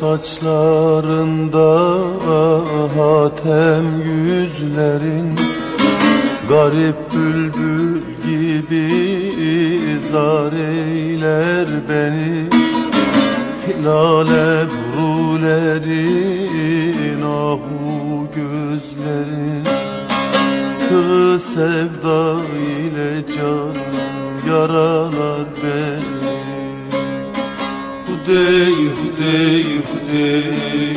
Saçlarında hatem yüzlerin Garip bülbül gibi zar eyler beni. Hilal ebrulerin ahu gözlerin. Tığ sevda ile can yaralar beni Hudey, hudey, hudey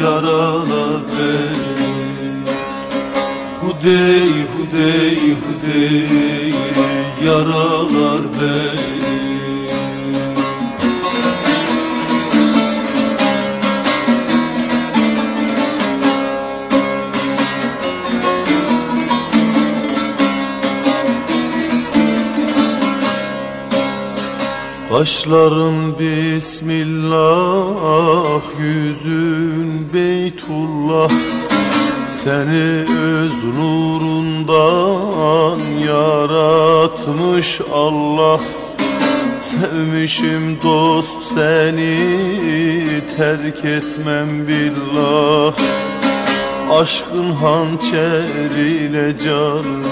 Yaralar beni Hudey, hudey, hudey Yaralar beni Kaşların Bismillah, yüzün Beytullah. Seni öz nurundan yaratmış Allah. Sevmişim dost seni terk etmem billah. Aşkın hançeriyle canım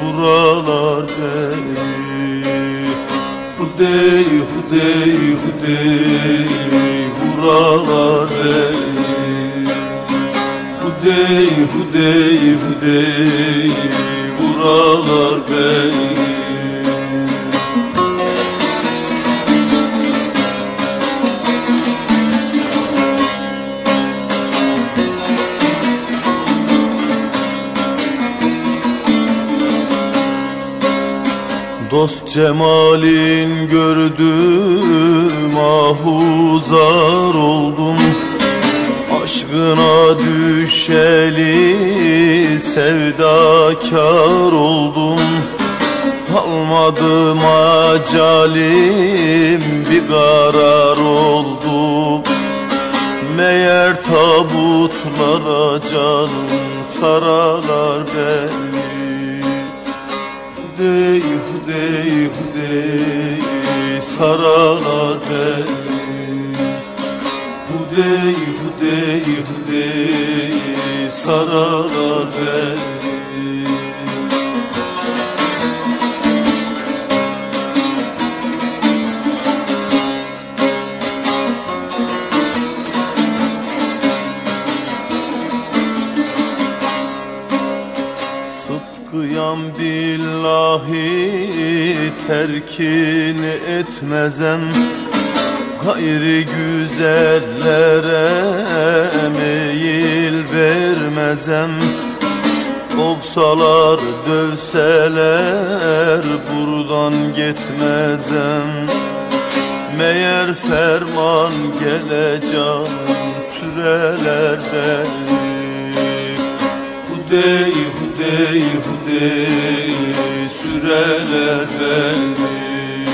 vuralar beni Hudey, hudey, hudey Vuralar beni Hudey, hudey, hudey Vuralar beni Dost cemalin gördüm ahuzar oldum. Aşkına düşeli sevdakar oldum. Kalmadı macalim bir karar oldum Meğer tabutlara canım saralar beni Hudey, hudey, hudey Saralar beni. Hudey, hudey, hudey Saralar beni billahi terkin etmezem Gayri güzellere meyil vermezem. Kovsalar dövseler buradan gitmezem. Meğer ferman gelecek süreler beni Hudey hudey hudey süreler beni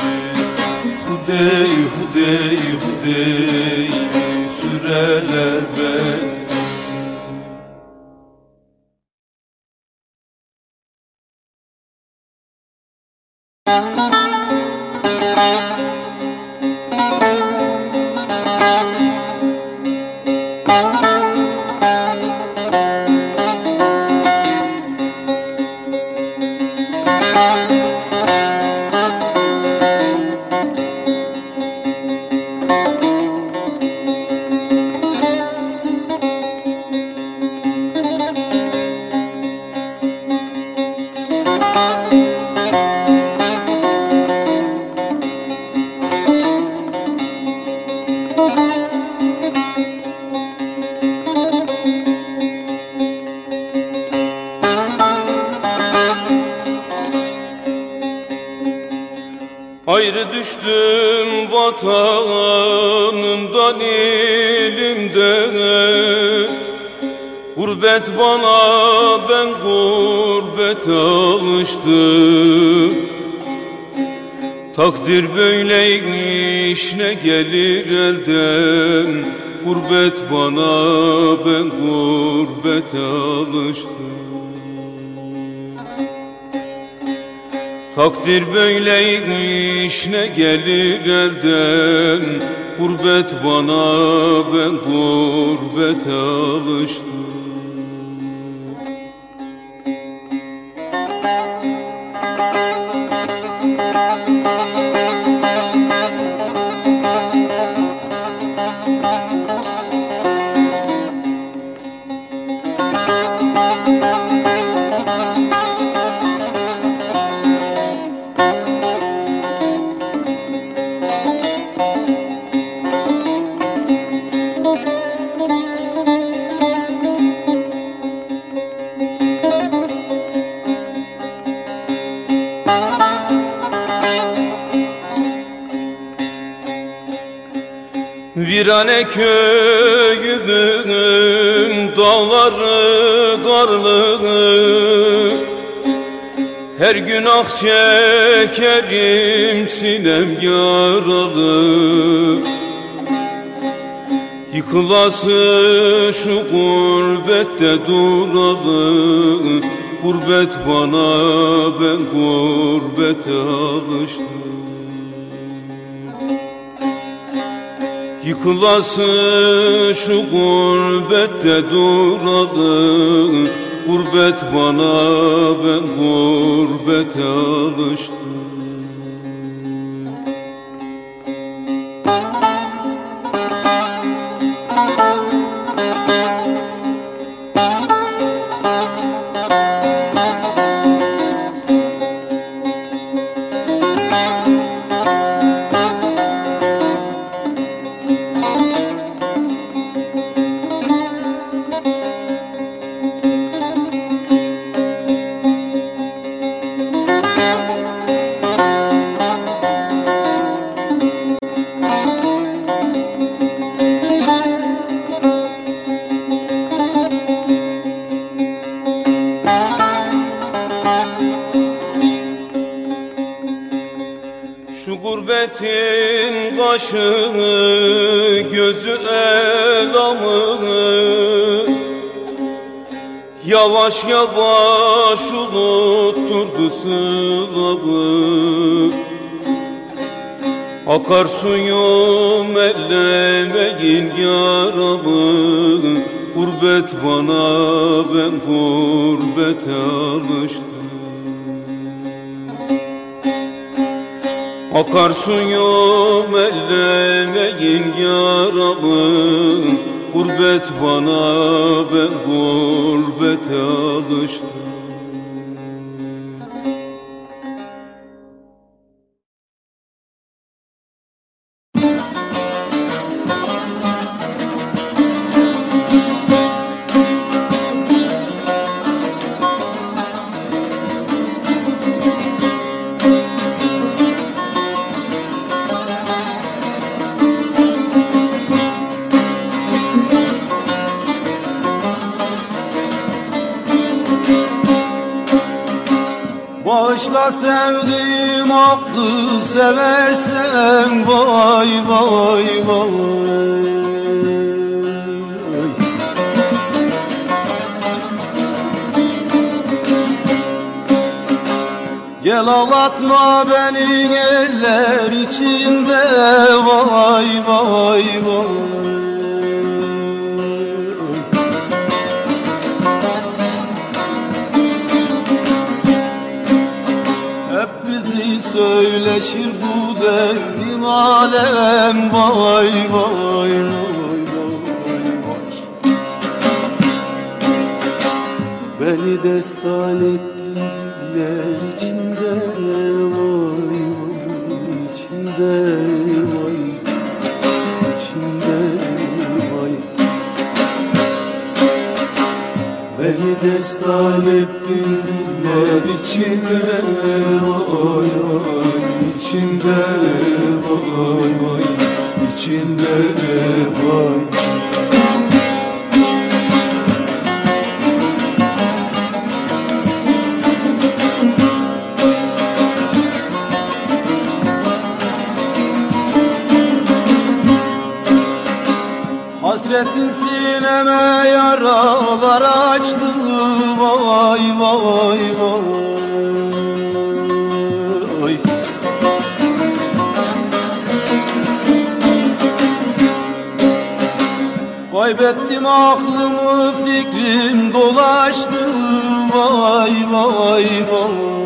Hudey hudey hudey süreler beni Takdir böyleymiş ne gelir elden? Gurbet bana ben gurbet alıştım. Takdir böyleymiş ne gelir elden? Gurbet bana ben gurbet alıştım Her gün ah çekerim sinem yaralı. Yıkılası şu gurbette duralı. Gurbet bana ben gurbete alıştım. Yıkılası şu gurbette duralı Gurbet bana ben gurbete alıştım Gurbet bana ben gurbete alıştım. Akar suyum ellemeyin yaramı. Gurbet bana ben gurbete alıştım seversen vay vay vay. Gel ağlatma beni eller içinde vay vay vay. Hep bizi söyleşir bu devrin alem vay vay vay vay vay Beni destan ettiler içinde vay vay içinde vay. İçinde vay. Beni destan ettiler içinde vay vay içinde vay vay içinde vay. Hasretin sineme yaralar açtı vay vay vay Kaybettim aklımı fikrim dolaştı. Vay vay vay.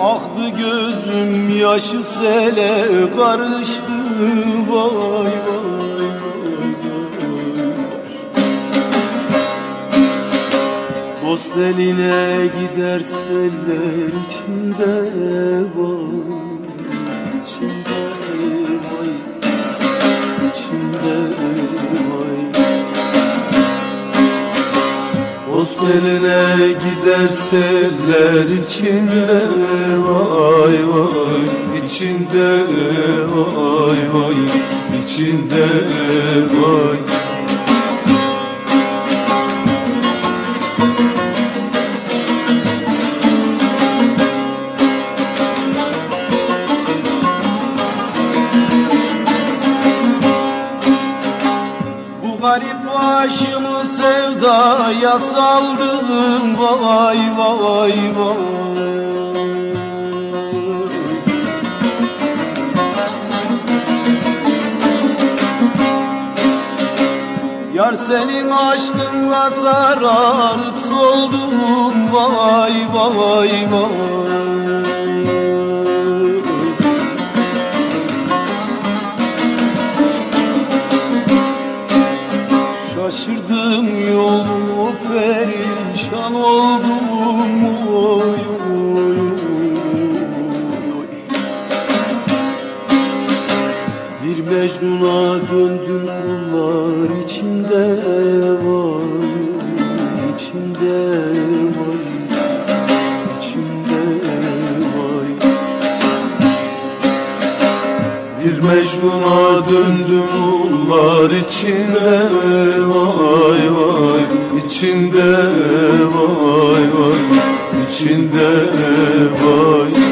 Aktı gözüm yaşı sele karıştı. Vay Dost eline gider seller içinde vay içinde vay. İçinde vay. Dost eline gider seller içinde vay vay. İçinde vay vay. İçinde vay. Bu sevdaya saldım vay vay vay. Yar senin aşkınla sararıp soldum vay vay vay perişan oldum oy, oy. Bir Mecnun'a döndüm kullar içinde var içinde var içinde var bir Mecnun'a döndüm ullar içinde vay vay içinde vay vay içinde vay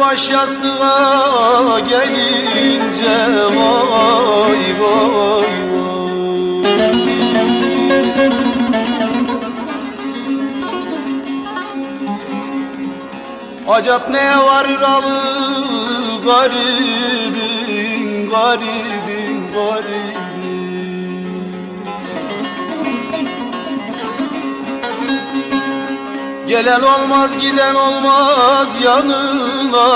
baş yastığa gelince vay vay Acap ne varır alı garibin garibin Gelen olmaz giden olmaz yanına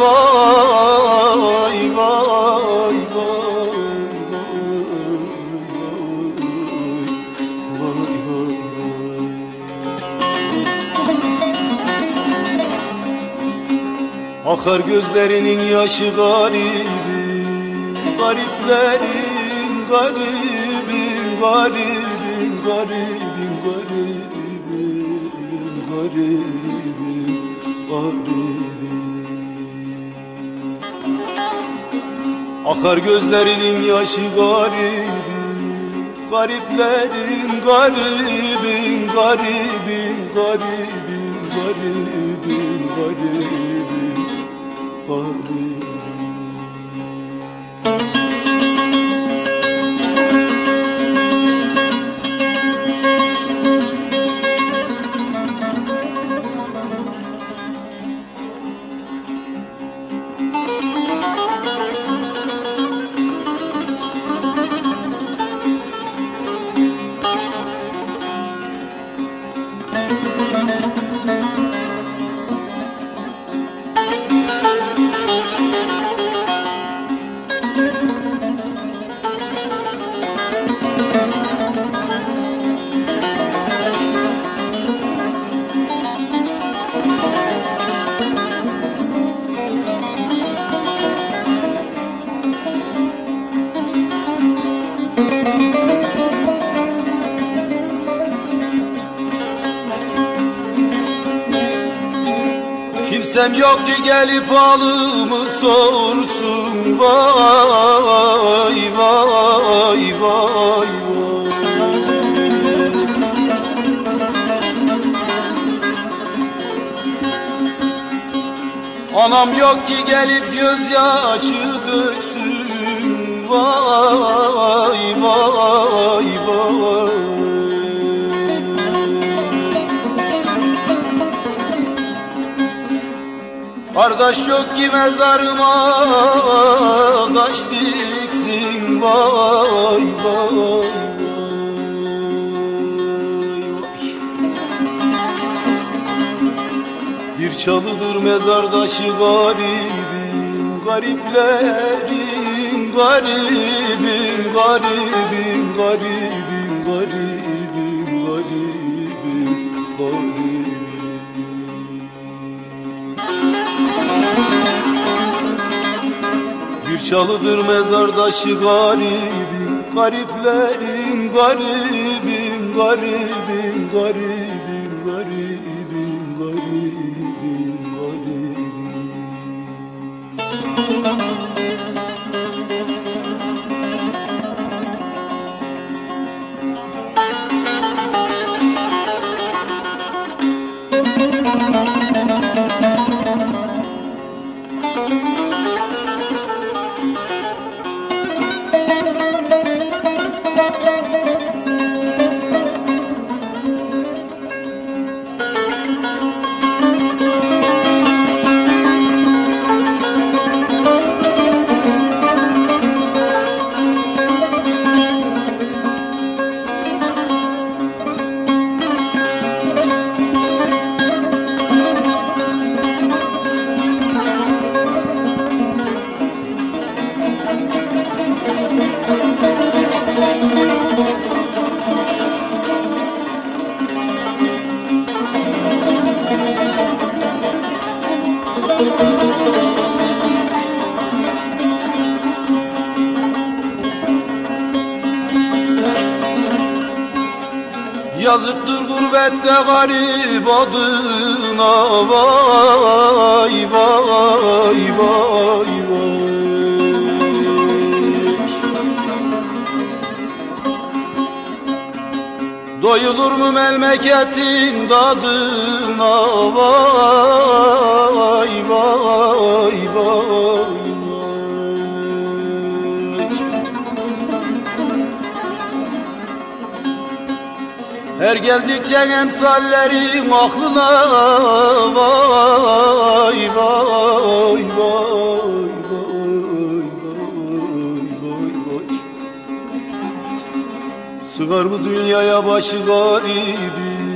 Vay vay vay Akar gözlerinin yaşı garibi Gariplerin garibin garibin garibin garibim Akar gözlerinin yaşı garibim Gariplerin garibim, garibim, garibim, garibim, garibim, garibim. Kimsem yok ki gelip halımı sorsun. Vay vay vay vay. Anam yok ki gelip gözyaşı döksün. Vay vay Kardeş yok ki mezarıma taş diksin vay vay Bir çalıdır mezardaşı garibim Gariplerin garibim Garibim garibim Bir çalıdır mezardaşı garibim Gariplerin garibim Garibim garibim adına Vay vay vay Doyulur mu memleketin tadına Vay vay vay vay Her geldikçe emsallerin aklına vay vay vay Sığar bu dünyaya başı garibim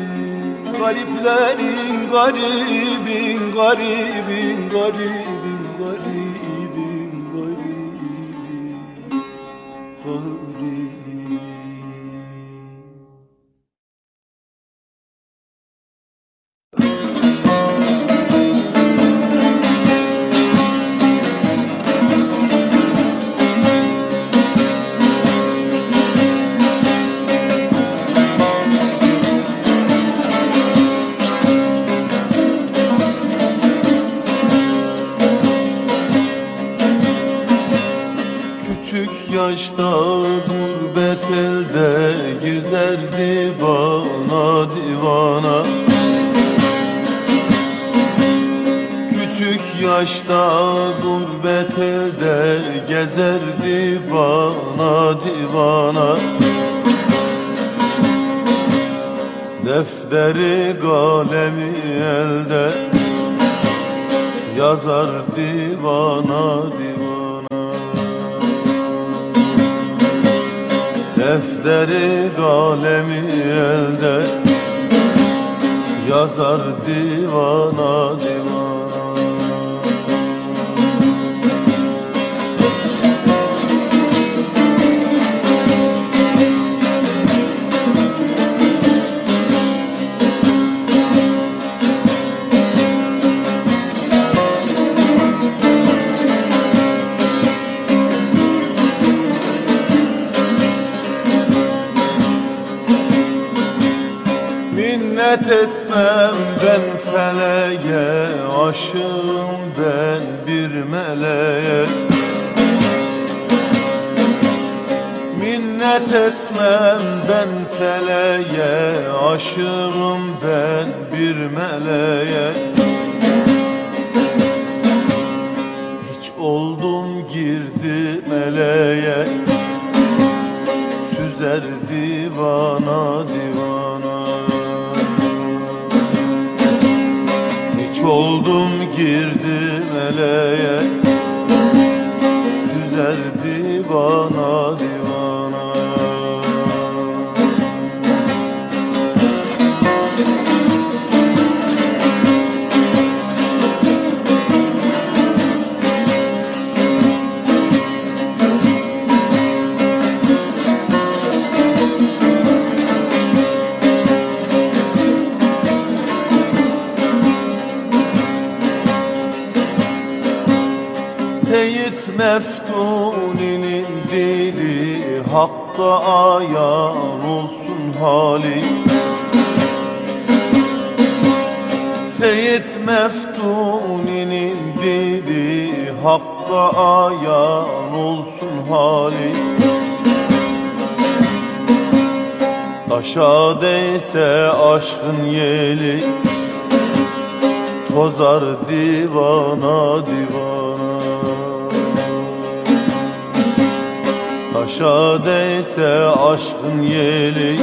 Gariplerin garibin garibin garibin garibin başta Minnet etmem ben feleğe Aşığım ben bir meleğe. Minnet etmem ben feleğe Aşığım ben bir meleğe. Hiç oldum girdi meleğe. Süzer divana divana Oldum girdim eleğe Süzer divana divana Hakka ayan olsun hali. Seyit Meftuni'nin dili Hakka ayan olsun hali. Taşa değse aşkın yeli Tozar divana divana Taşa değse aşkın yeli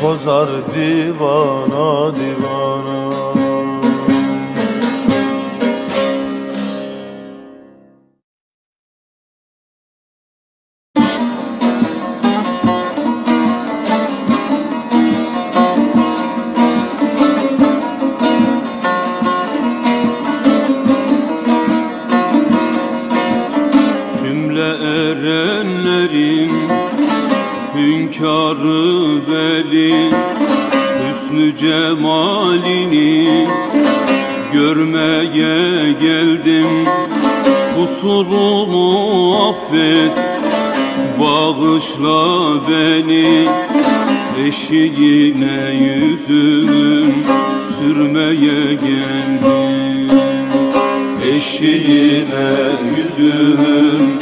Tozar divana divana Eşiğine yüzüm sürmeye geldim. Eşiğine yüzüm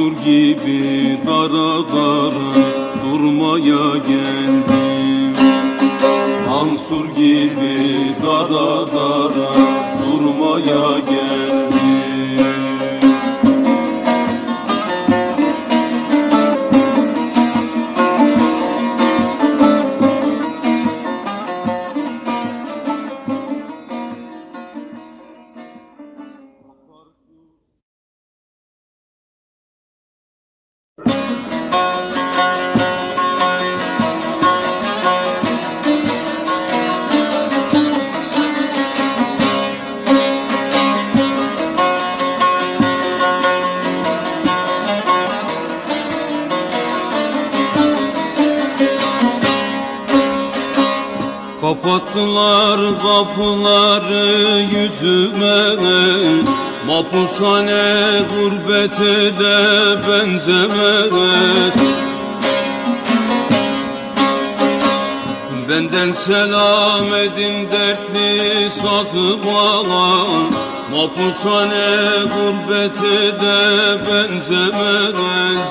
Mansur gibi kapıları yüzüme Mapushane gurbete de benzemez. Benden selam edin dertli sazı bana Mapushane gurbete de benzemez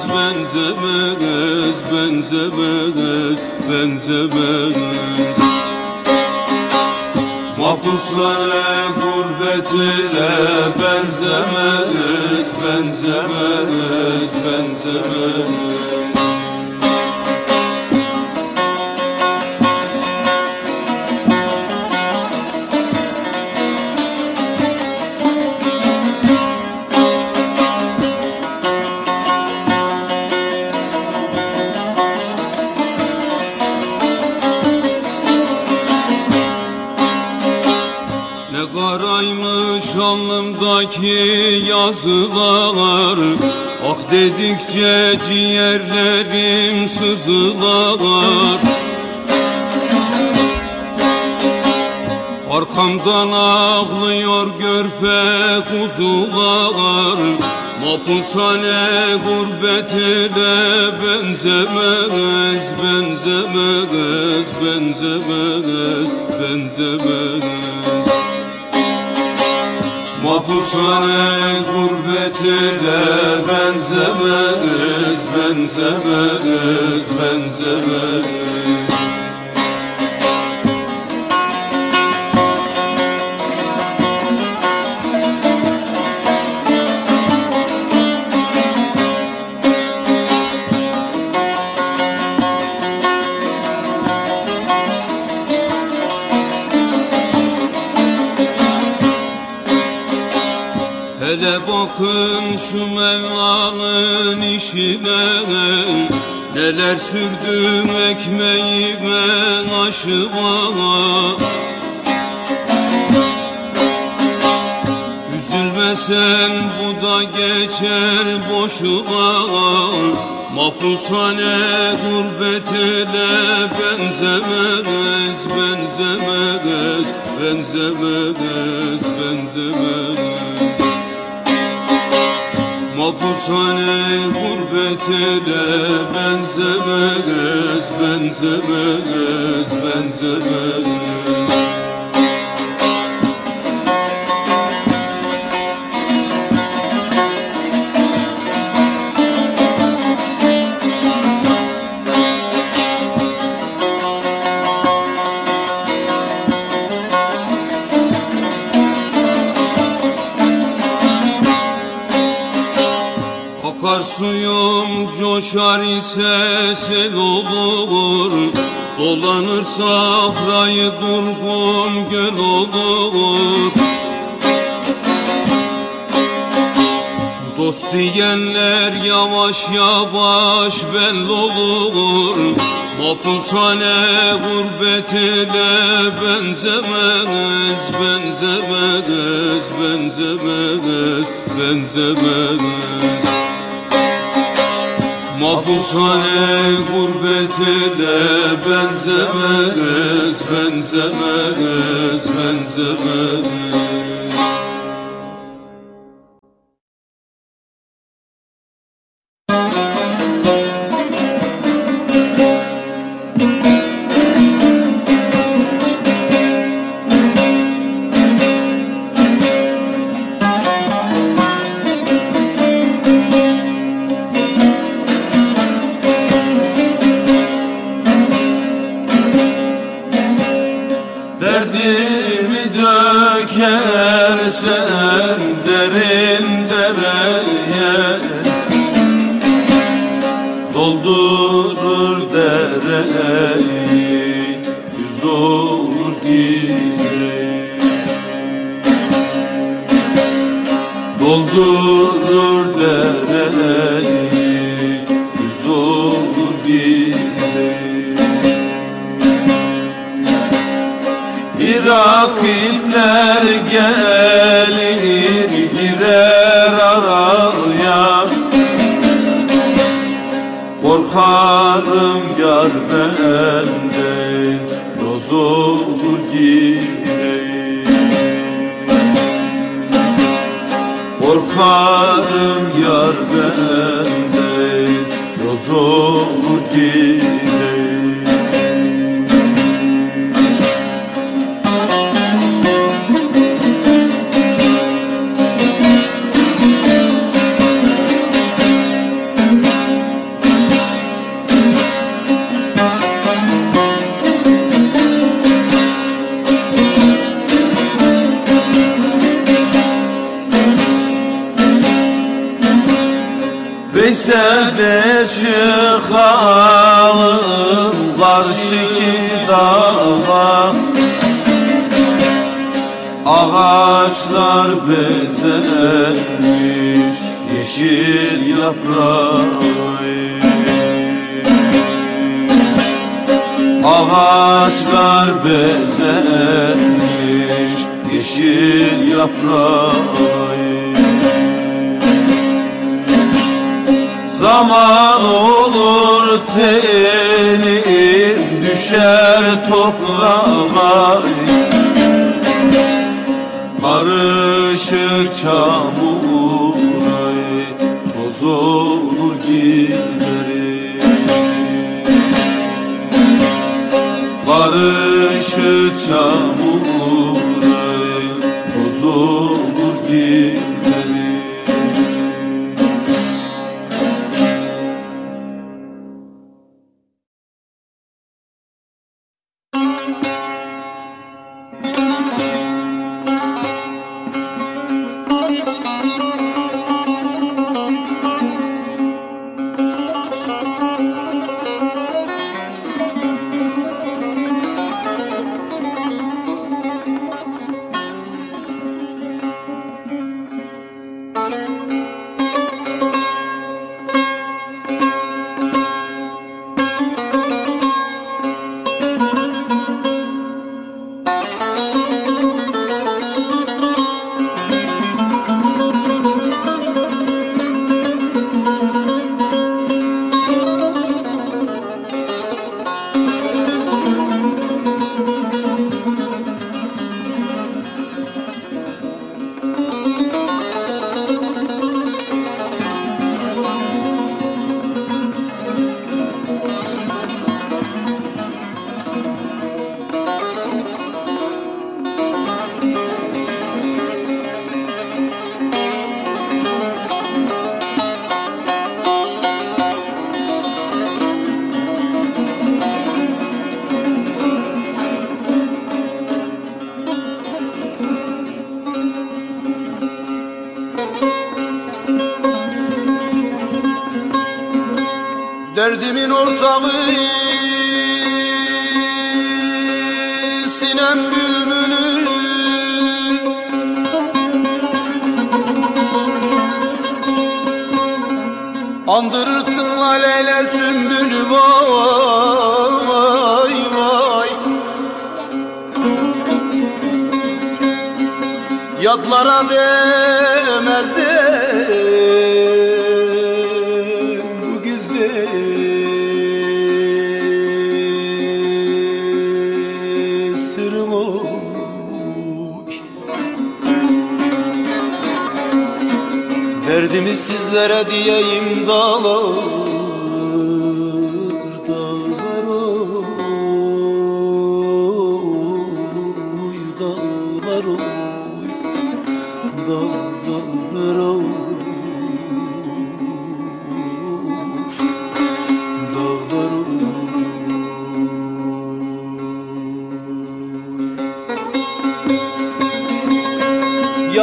Benzemez, benzemez, benzemez Mapushane gurbetine benzemez Benzemez, benzemez alnımdaki yazılar Ah dedikçe ciğerlerim sızılar. Arkamdan ağlıyor görpe kuzular Mapushane gurbete de benzemez Benzemez, benzemez, benzemez Mapushane gurbetine benzemez Benzemez, benzemez şu Mevla'nın işine Neler sürdüm ekmeğime aşıma. Üzülme sen bu da geçer boşuna Mapushane gurbetine benzemez Benzemez, benzemez, benzemez Mapushane gurbetine benzemez Benzemez, benzemez coşar ise sel olur Dolanır safrayı durgun göl olur. Dost diyenler yavaş yavaş belli olur Mapushane gurbetine benzemez Benzemez, benzemez, benzemez Mapushane gurbetine benzemez Benzemez, benzemez Dieu.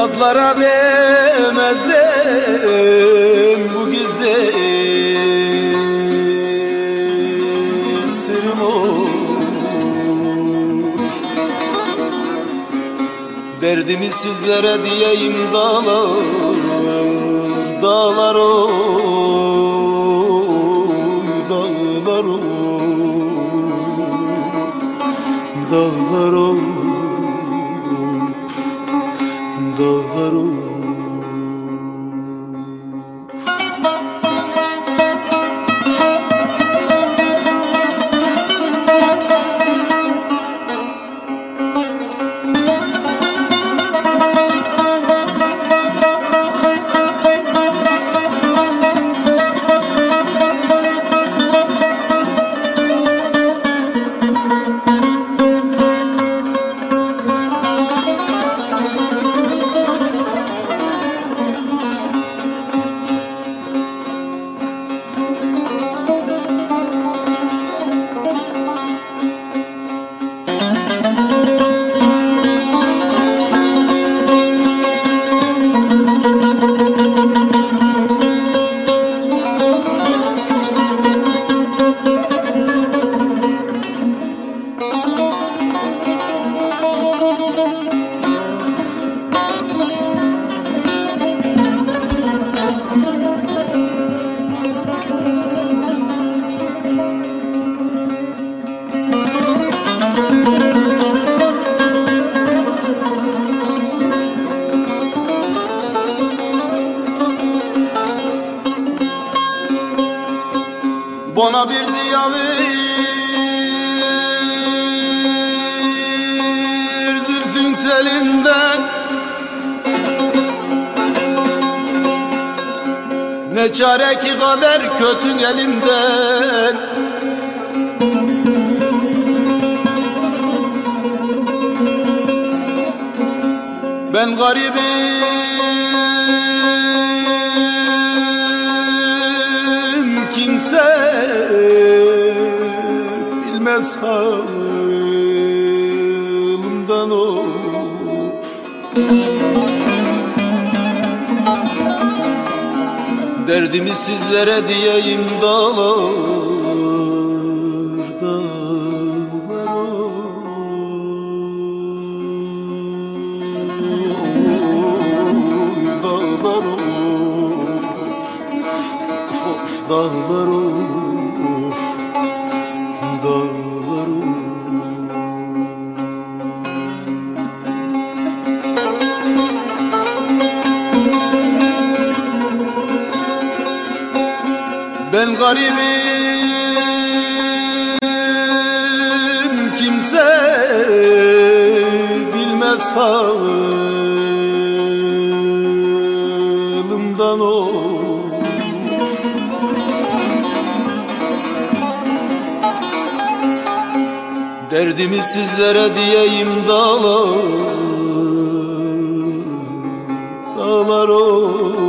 Adlara demezdim bu gizli sırrım olur. Derdimi sizlere diyeyim dağlar, dağlar olur. Çare ki kader kötü elimden. Ben garibim Derdimi sizlere diyeyim dağlar Derdimi sizlere diyeyim dağlar Dağlar oy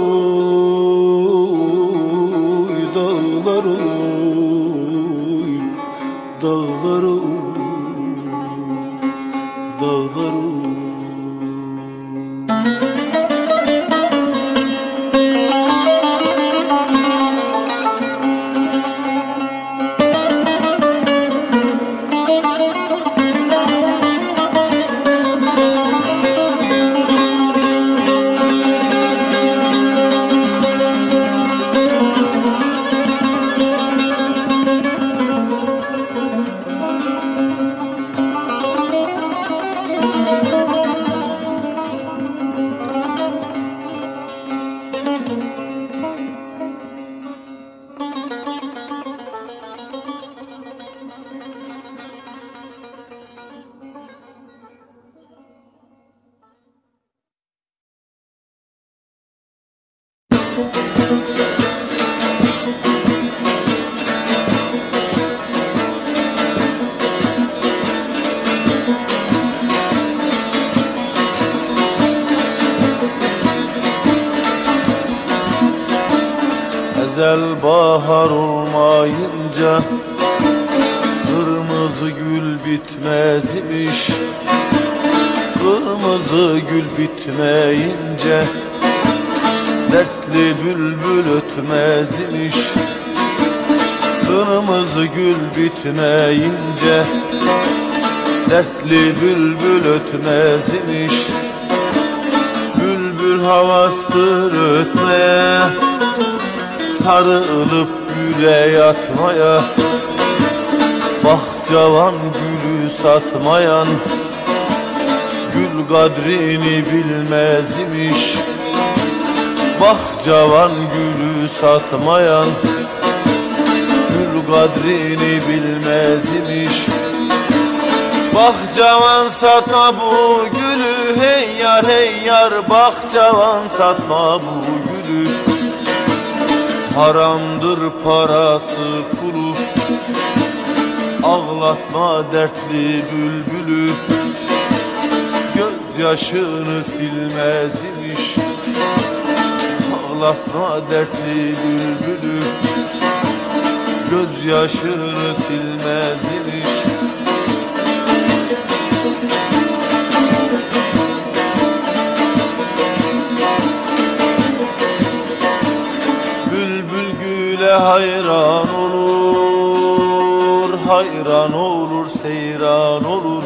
havastır ötmeye Sarılıp güle yatmaya. Bahçavan gülü satmayan. Gül kadrini bilmez imiş. Bahçavan gülü satmayan. Gül kadrini bilmez imiş. Bahçavan satma bu gülü hey yar hey yar Bahçavan satma bu gülü. Haramdır parası kuru. Ağlatma dertli bülbülü. Gözyaşını silmez imiş. Ağlatma dertli bülbülü. Gözyaşını silmez imiş hayran olur Hayran olur seyran olur.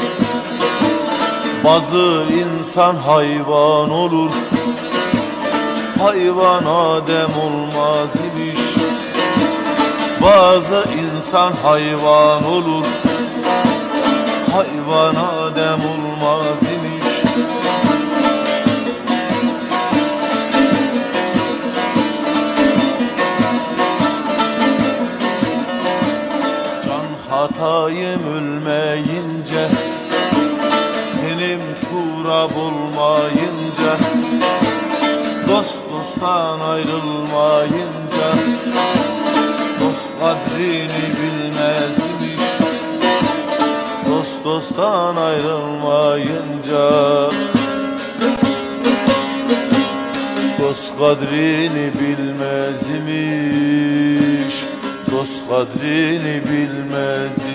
Bazı insan hayvan olur Hayvan Adem olmaz imiş. Bazı insan hayvan olur Hayvan hatayım ölmeyince Benim turab olmayınca Dost dosttan ayrılmayınca Dost kadrini bilmez imiş Dost dosttan ayrılmayınca. Dost kadrini bilmez imiş Dost kadrini bilmez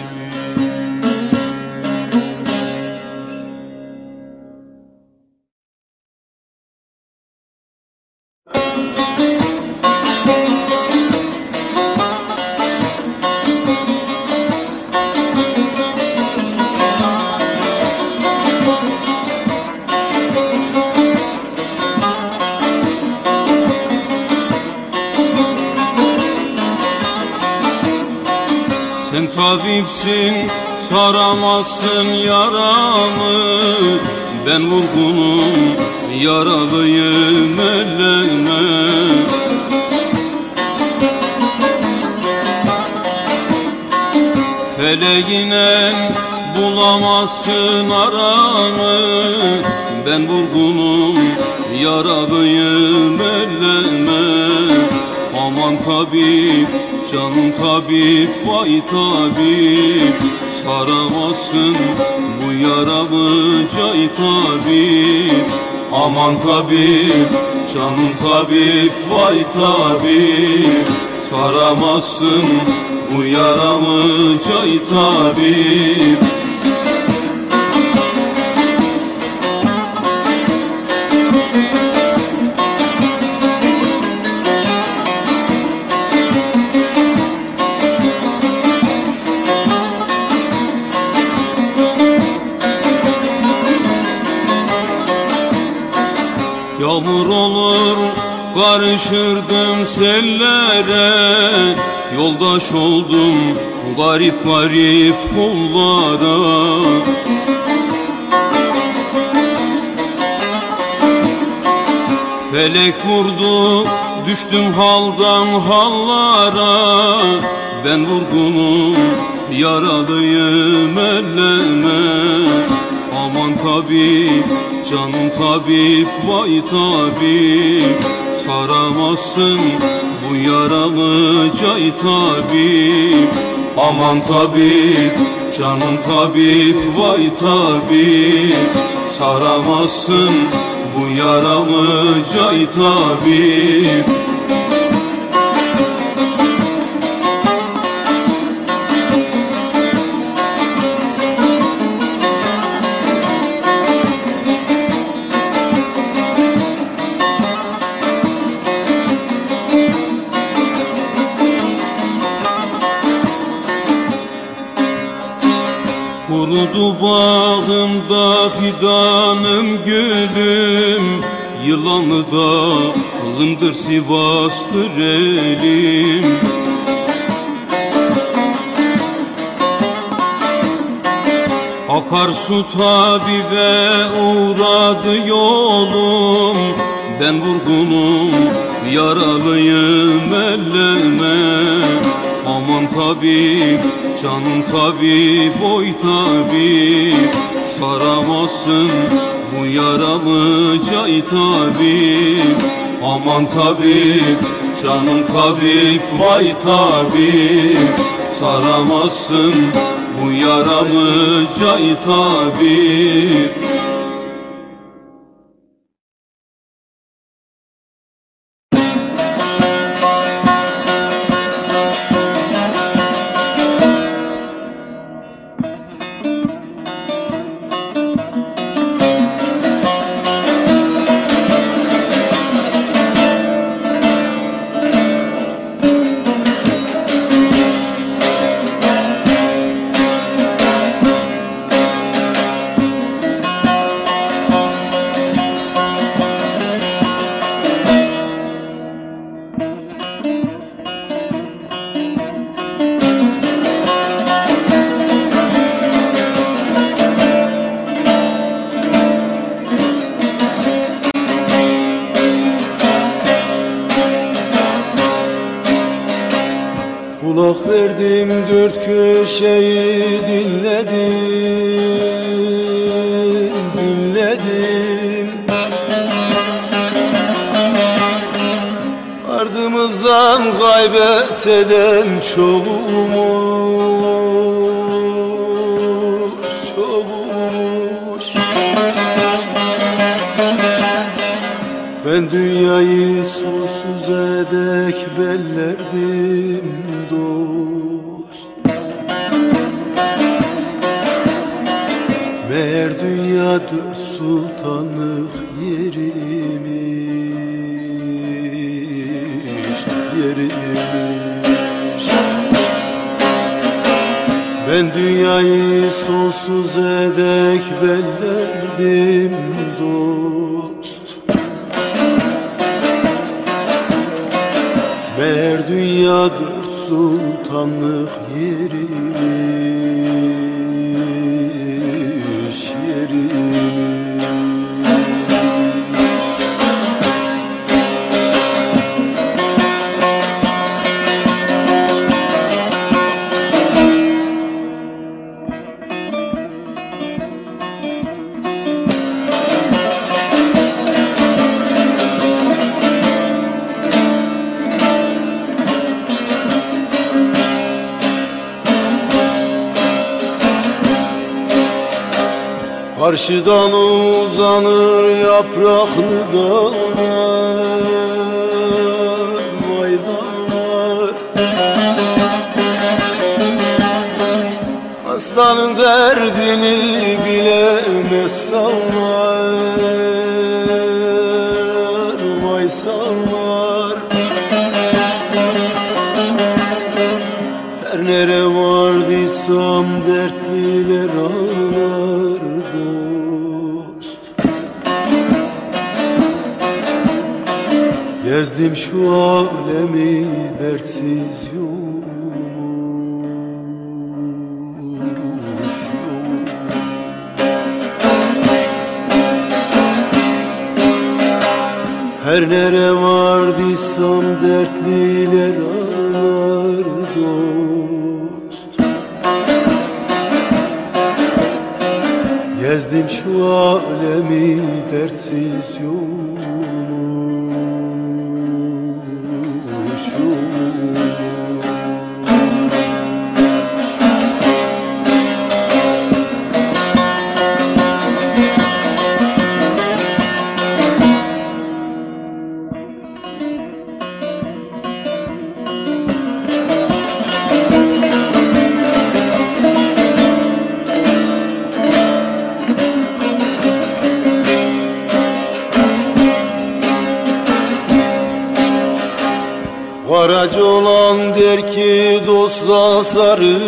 tabipsin saramazsın yaramı. Ben vurgunum yaralıyım elleme Feleğine bulamazsın aramı Ben vurgunum yaralıyım elleme Aman tabip canım tabip vay tabip Saramazsın bu yaramı cay tabip. Aman tabip canım tabip vay tabip Saramazsın bu yaramı cay tabip Yağmur olur karışırdım sellere. Yoldaş oldum garip garip kullara. Felek vurdu düştüm haldan hallara. Ben vurgunum yaralıyım elleme. Aman tabip canım tabip vay tabip. Saramazsın bu yaramı cay tabip. Aman tabip canım tabip vay tabip. Saramazsın bu yaramı cay tabip fidanım gülüm Yılanı da ılımdır Sivas'tır elim. Akarsu tabibe uğradı yolum Ben vurgunum yaralıyım elleme. Aman tabip canım tabip oy tabip Saramazsın bu yaramı cay tabip. Aman tabip canım tabip vay tabip. Saramazsın bu yaramı cay tabip Ver dünyadır sultanlık yerini Karşıdan uzanır yapraklı dağlar Vay dağlar Hastanın derdini bilemez sağlar Geldim şu alemi dertsiz yumuş Her nere vardıysam dertliler ağlar dost. Gezdim şu alemi dertsiz yumuş yarı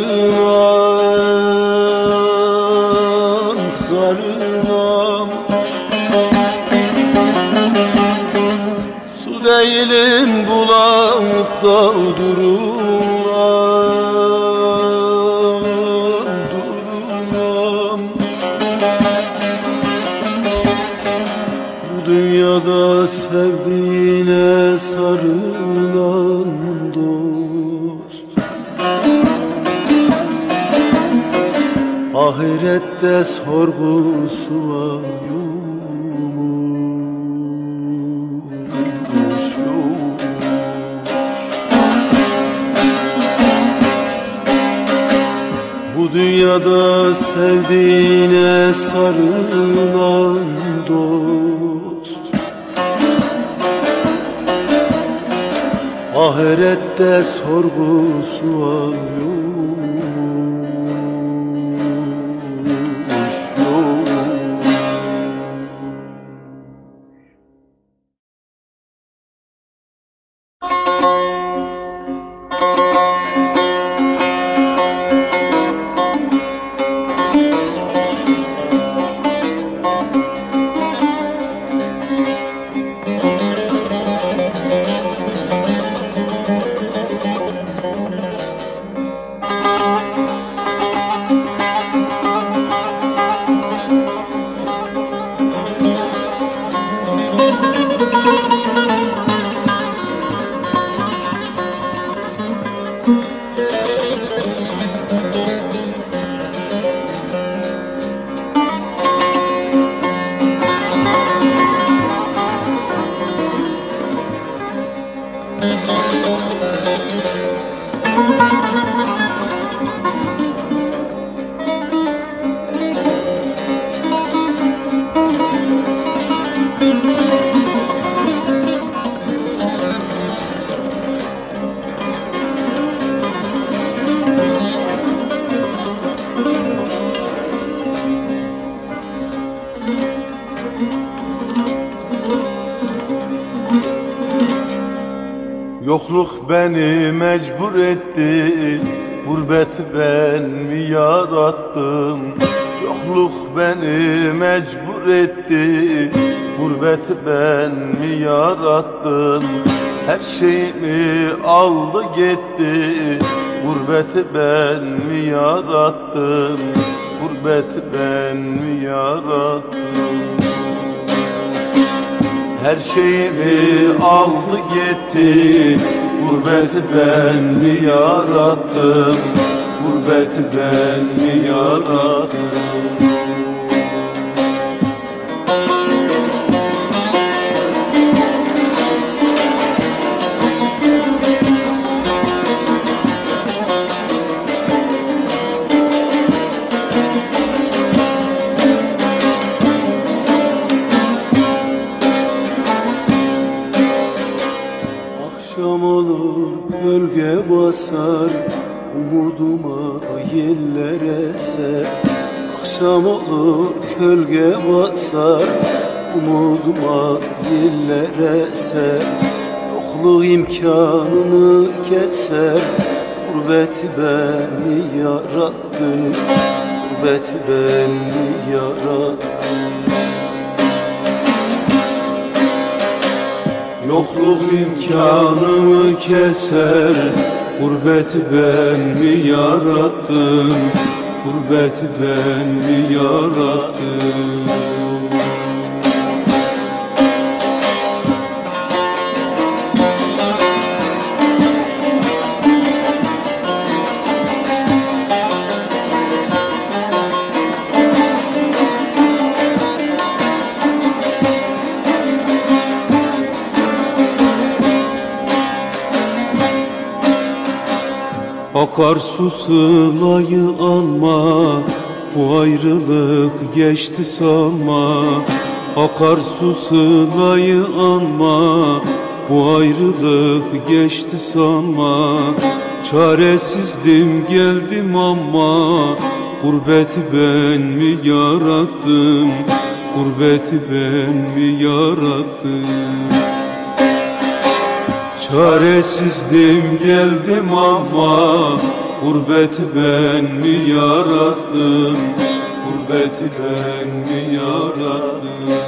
Gurbeti ben mi yarattım? Gurbeti ben mi yarattım? Her şeyimi aldı gitti. Gurbeti ben mi yarattım? Gurbeti ben mi yarattım basar Umuduma yeller eser Akşam olur gölge basar Umuduma yeller eser Yokluk imkanını keser Gurbeti beni yarattı Gurbeti beni yarattı. Yokluk imkanımı keser Gurbeti ben mi yarattım? Gurbeti ben mi yarattım Akarsu sılayı alma Bu ayrılık geçti sanma. Akarsu sılayı alma Bu ayrılık geçti sanma. Çaresizdim geldim ama Gurbeti ben mi yarattım? Gurbeti ben mi yarattım Çaresizdim geldim ama Gurbeti ben mi yarattım Gurbeti ben mi yarattım